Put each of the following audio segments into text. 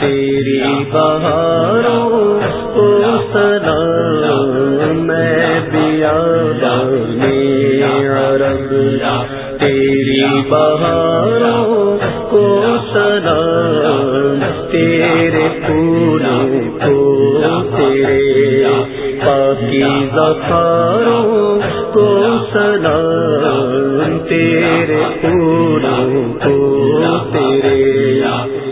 تیری بہاروں کو سلام، میں بیا عرب تیری بہاروں کو سلام، تیرے پھولوں کو، تیرے پاکی زخاروں کو سلام۔ تیرے پھولوں کو تیرے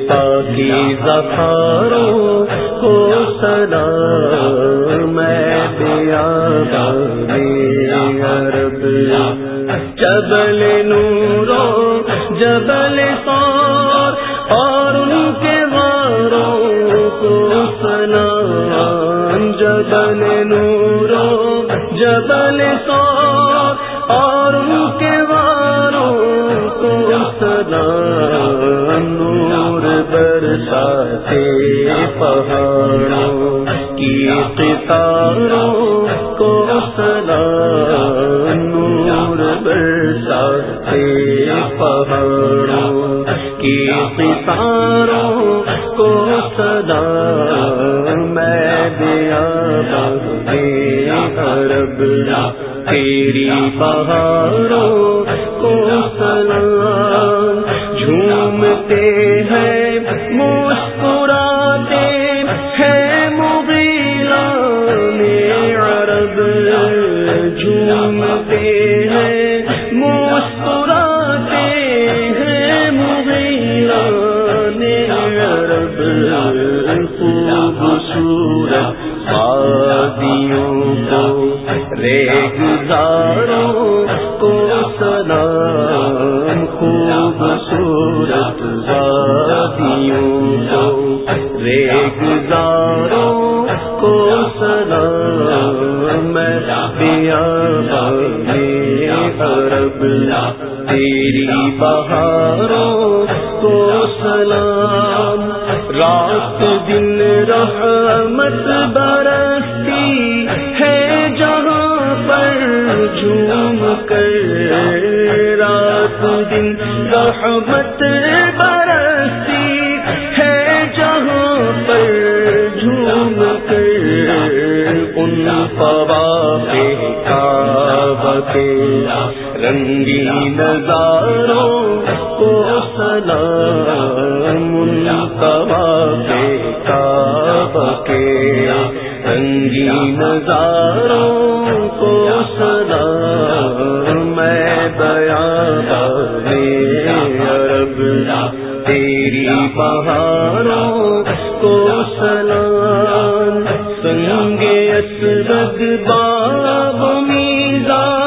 پاکی زخاروں کو سلام، میں دیا عرب جبل نورو جبل سور، اور ان کے غاروں کو سلام۔ جبل نورو جبل سور، اور ان کے سلام نور برساتے پہاڑوں کی قطاروں کو سلام نور برساتے پہاڑوں کی قطاروں کو سلام میں دیا عرب تیری پہاڑوں کو جھومتے ہیں، مسکراتے ہیں مغیلا عرب، جھومتے ہیں، مسکراتے ہیں مغیلا عرب، خوبصورت شادیوں کو ریگزاروں کو سلام شادیوں کو ریگزاروں کو سلام میں دیا عرب تیری بہاروں کو سلام، رات دن رحمت برستی ہے جہاں پر جھوم کر، رات دن رحمت برستی کے رنگی نظاروں کو سلام ان پوابے کے رنگی نظاروں کو سلام میں بیان عرب تیری پہاڑوں کو سلام سنگ اسرد باب میزا بو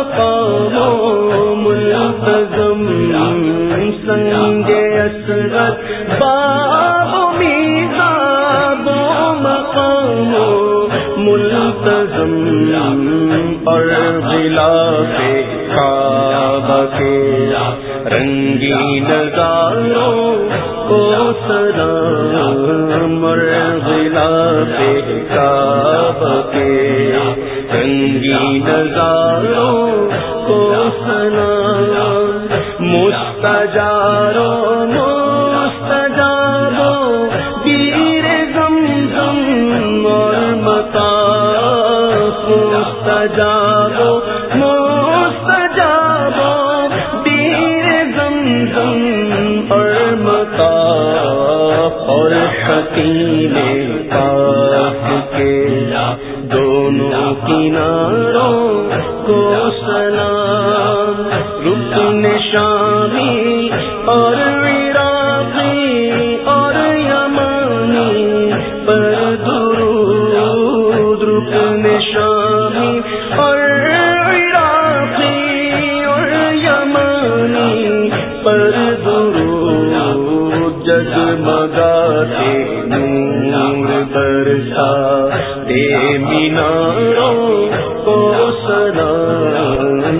مقام سنگ اسرد باب میزا مقام ملتظم اور غلاف کعبہ کے رنگی نظاروں کو سلام اور غلاف کعبہ کے رنگی نظاروں کو سلام مستجاروں مستجابوں پیر گم گم اور متا مستجابوں مستجابوں پیر گم گم اور متا اور حکیم مدینہ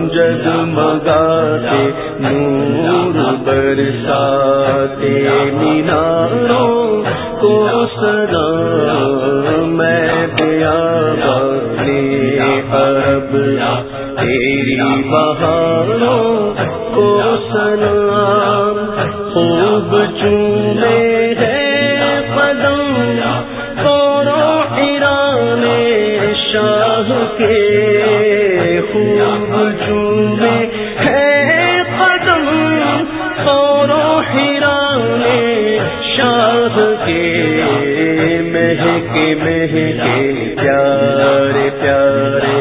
جگمگاتے نور برساتے، میناروں کو سدا میں پیا بنے اب تیری بہاروں کو سنا خوب چونے ہے قدم کورو ایران شاہ کے کے مہکے مہکے پیارے پیارے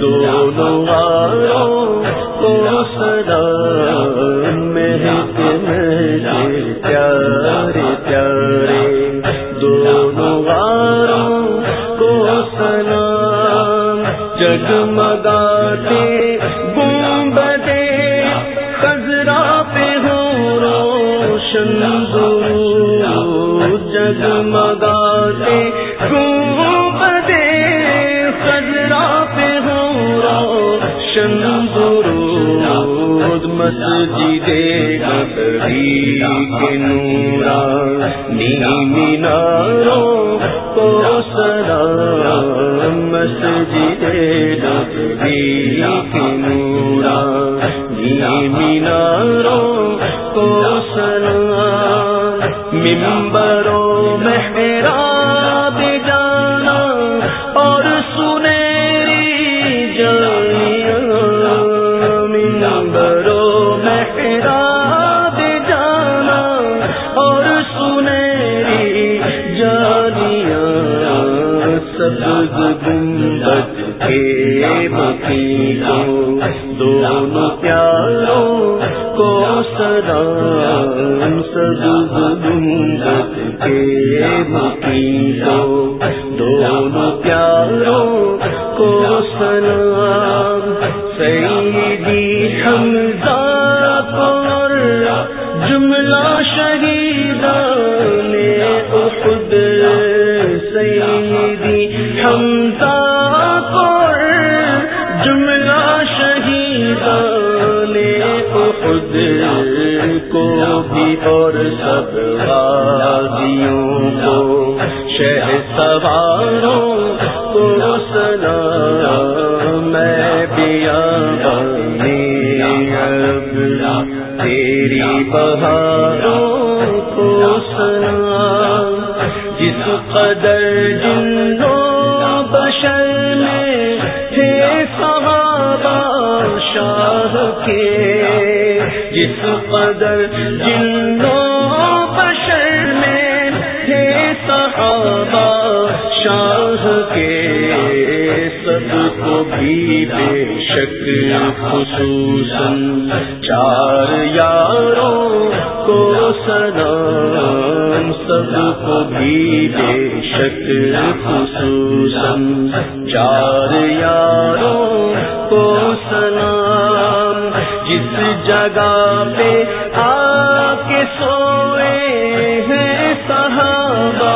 دونوں آروں کو سلام مہکے مہکے پیارے پیارے دونوں آروں کو سلام جگمگاتے جگمگاتے گنبدے خزرا پہ ہو روشن درود مسجد نبی کے نورا نی میناروں کو سلام، مسجد نبی کے نورا نی میناروں کو سلام، ممبروں گنبد کے مکینوں دونوں پیاروں کو سلام سبز گنبد کے مکینوں دونوں پیاروں کو سلام۔ احد کو بھی اور سب غازیوں کو شہ سواروں کو سلام، میں بیا تیری بہاروں کو سلام، جس قدر جنوں شاہ کے جس قدر جنوں بشر میں تھے صحابہ شاہ کے، سب کو بھی بے شک خصوصاً چار یاروں کو سلام، سب کو بھی بے شک خصوصاً چار یاروں کو سلام۔ جگہ پہ آ کے سوئے ہیں صحابہ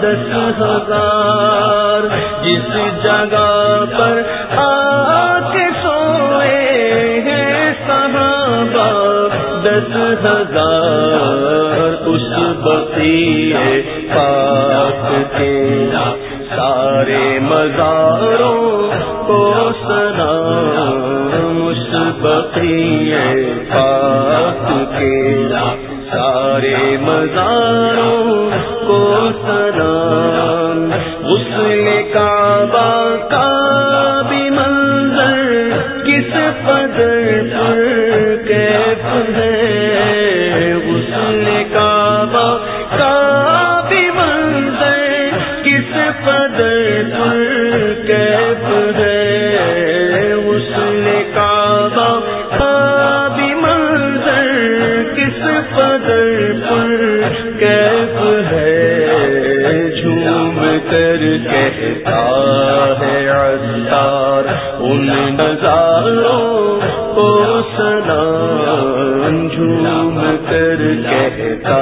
دس ہزار۔ جس جگہ پر آ کے سوئے ہیں صحابہ دس ہزار۔ اس بقی پاک کے سارے مزاروں پاک کے سارے مزاروں کو سلام غسل کعبہ کا بھی منظر کس قدر پر عطار ان نظاروں کو سلام جھوم کر کہتا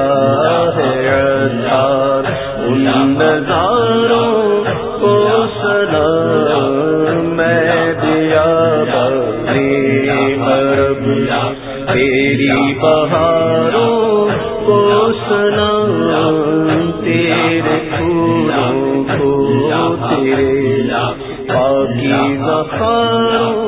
ہے عطار ان نظاروں کو سلام، میں دیا بنے عرب تیری بہاروں کو سلام تیرے پھولوں کو تیرے پاکی بخاروں